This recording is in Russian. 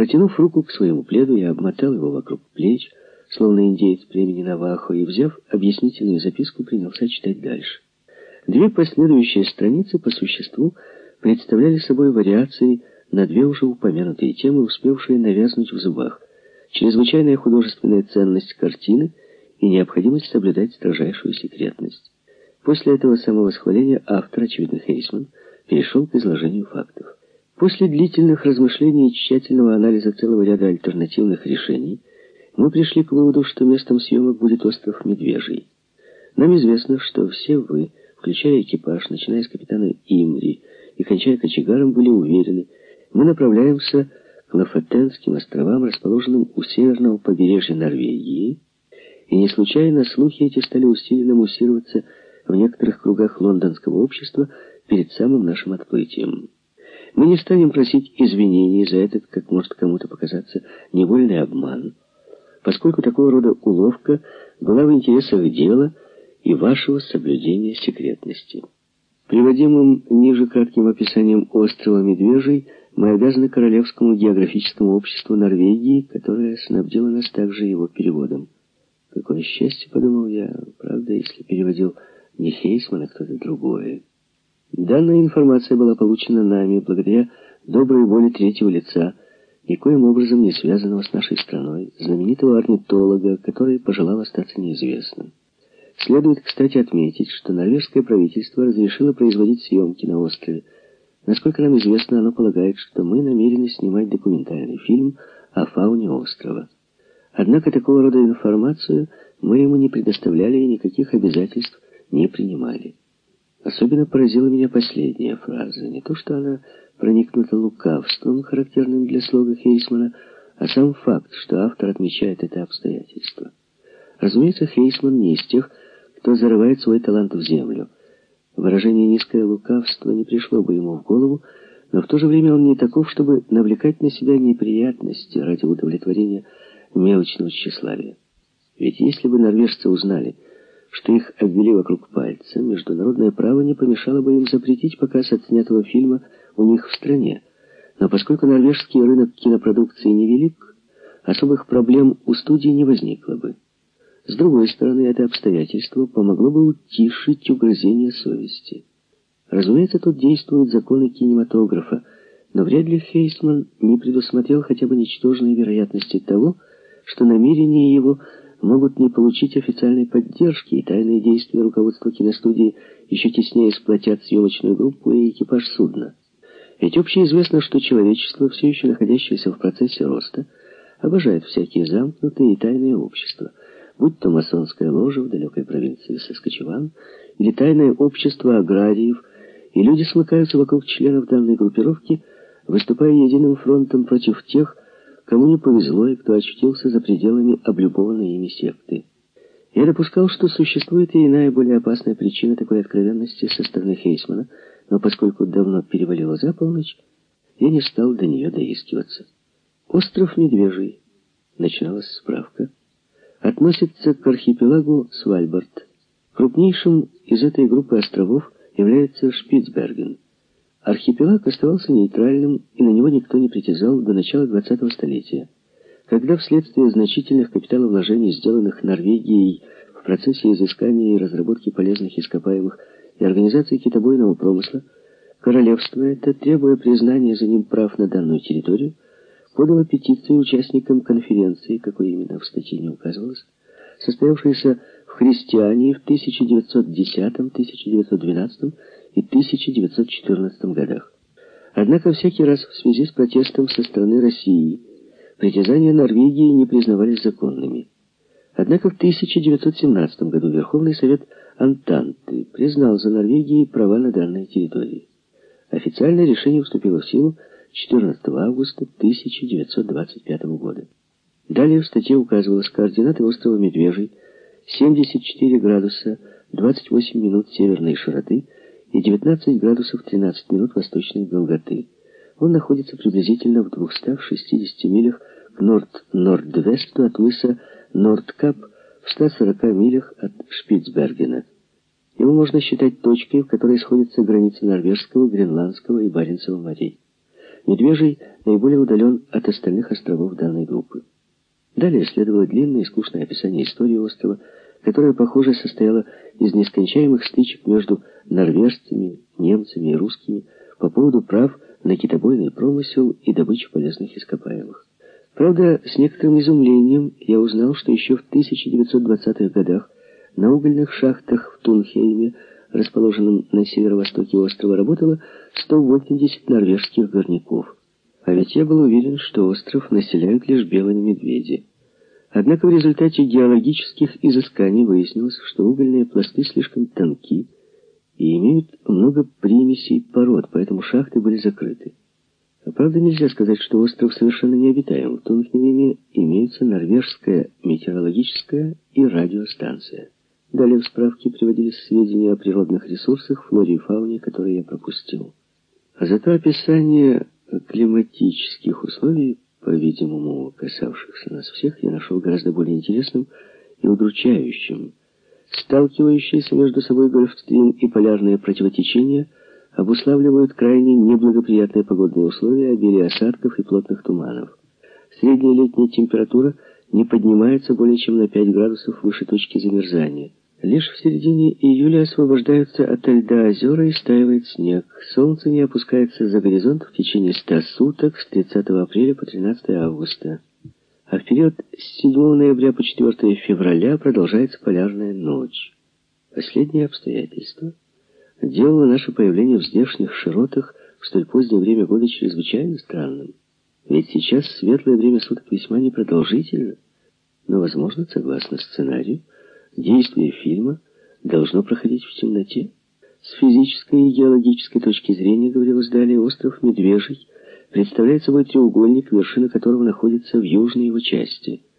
Протянув руку к своему пледу, я обмотал его вокруг плеч, словно индеец племени Навахо, и, взяв объяснительную записку, принялся читать дальше. Две последующие страницы по существу представляли собой вариации на две уже упомянутые темы, успевшие навязнуть в зубах. Чрезвычайная художественная ценность картины и необходимость соблюдать строжайшую секретность. После этого самовосхваления автор, очевидно Хейсман, перешел к изложению фактов. После длительных размышлений и тщательного анализа целого ряда альтернативных решений, мы пришли к выводу, что местом съемок будет остров Медвежий. Нам известно, что все вы, включая экипаж, начиная с капитана Имри и кончая кочегаром, были уверены, мы направляемся к Лафатенским островам, расположенным у северного побережья Норвегии, и не случайно слухи эти стали усиленно муссироваться в некоторых кругах лондонского общества перед самым нашим отплытием. Мы не станем просить извинений за этот, как может кому-то показаться, невольный обман, поскольку такого рода уловка была в интересах дела и вашего соблюдения секретности. Приводимым ниже кратким описанием острова Медвежий мы обязаны Королевскому географическому обществу Норвегии, которое снабдило нас также его переводом. Какое счастье, подумал я, правда, если переводил не Хейсман, а кто-то другой. Данная информация была получена нами благодаря доброй воле третьего лица, никоим образом не связанного с нашей страной, знаменитого орнитолога, который пожелал остаться неизвестным. Следует, кстати, отметить, что норвежское правительство разрешило производить съемки на острове. Насколько нам известно, оно полагает, что мы намерены снимать документальный фильм о фауне острова. Однако такого рода информацию мы ему не предоставляли и никаких обязательств не принимали. Особенно поразила меня последняя фраза. Не то, что она проникнута лукавством, характерным для слога Хейсмана, а сам факт, что автор отмечает это обстоятельство. Разумеется, Хейсман не из тех, кто зарывает свой талант в землю. Выражение «низкое лукавство» не пришло бы ему в голову, но в то же время он не таков, чтобы навлекать на себя неприятности ради удовлетворения мелочного тщеславия. Ведь если бы норвежцы узнали, что их обвели вокруг пальца, международное право не помешало бы им запретить показ отснятого фильма у них в стране. Но поскольку норвежский рынок кинопродукции невелик, особых проблем у студии не возникло бы. С другой стороны, это обстоятельство помогло бы утишить угрызение совести. Разумеется, тут действуют законы кинематографа, но вряд ли Хейсман не предусмотрел хотя бы ничтожной вероятности того, что намерения его могут не получить официальной поддержки, и тайные действия руководства киностудии еще теснее сплотят съемочную группу и экипаж судна. Ведь общеизвестно, что человечество, все еще находящееся в процессе роста, обожает всякие замкнутые и тайные общества, будь то масонская ложа в далекой провинции Саскачеван или тайное общество аграриев, и люди смыкаются вокруг членов данной группировки, выступая единым фронтом против тех, кому не повезло и кто очутился за пределами облюбованной ими секты. Я допускал, что существует и иная, более опасная причина такой откровенности со стороны Хейсмана, но поскольку давно перевалило за полночь, я не стал до нее доискиваться. Остров Медвежий, начиналась справка, относится к архипелагу Свальбард. Крупнейшим из этой группы островов является Шпицберген – Архипелаг оставался нейтральным, и на него никто не притязал до начала 20-го столетия. Когда вследствие значительных капиталовложений, сделанных Норвегией в процессе изыскания и разработки полезных ископаемых и организации китобойного промысла, королевство это, требуя признания за ним прав на данную территорию, подало петицию участникам конференции, какой именно в статье не указывалось, состоявшейся в Христиании в 1910-1912 и 1914 годах. Однако всякий раз в связи с протестом со стороны России притязания Норвегии не признавались законными. Однако в 1917 году Верховный Совет Антанты признал за Норвегией права на данной территории. Официальное решение вступило в силу 14 августа 1925 года. Далее в статье указывалось координаты острова Медвежий 74 градуса 28 минут северной широты и 19 градусов 13 минут восточной долготы. Он находится приблизительно в 260 милях к норд-норд-весту от мыса Нордкап в 140 милях от Шпицбергена. Его можно считать точкой, в которой сходятся границы Норвежского, Гренландского и Баренцева морей. Медвежий наиболее удален от остальных островов данной группы. Далее следовало длинное и скучное описание истории острова, которая, похоже, состояла из нескончаемых стычек между норвежцами, немцами и русскими по поводу прав на китобойный промысел и добычу полезных ископаемых. Правда, с некоторым изумлением я узнал, что еще в 1920-х годах на угольных шахтах в Тунхейме, расположенном на северо-востоке острова, работало 180 норвежских горняков. А ведь я был уверен, что остров населяют лишь белые медведи. Однако в результате геологических изысканий выяснилось, что угольные пласты слишком тонки и имеют много примесей пород, поэтому шахты были закрыты. Правда, нельзя сказать, что остров совершенно необитаем. В Тунхневине имеются норвежская метеорологическая и радиостанция. Далее в справке приводились сведения о природных ресурсах, флоре и фауне, которые я пропустил. А зато описание климатических условий по-видимому, касавшихся нас всех, я нашел гораздо более интересным и удручающим. Сталкивающиеся между собой гольфстрим и полярные противотечения обуславливают крайне неблагоприятные погодные условия, обилие осадков и плотных туманов. Средняя летняя температура не поднимается более чем на 5 градусов выше точки замерзания. Лишь в середине июля освобождаются от льда озера и стаивает снег. Солнце не опускается за горизонт в течение ста суток с 30 апреля по 13 августа. А в период с 7 ноября по 4 февраля продолжается полярная ночь. Последнее обстоятельство делало наше появление в здешних широтах в столь позднее время года чрезвычайно странным. Ведь сейчас светлое время суток весьма непродолжительно, но, возможно, согласно сценарию, Действие фильма должно проходить в темноте. С физической и геологической точки зрения, говорилось далее, остров Медвежий представляет собой треугольник, вершина которого находится в южной его части –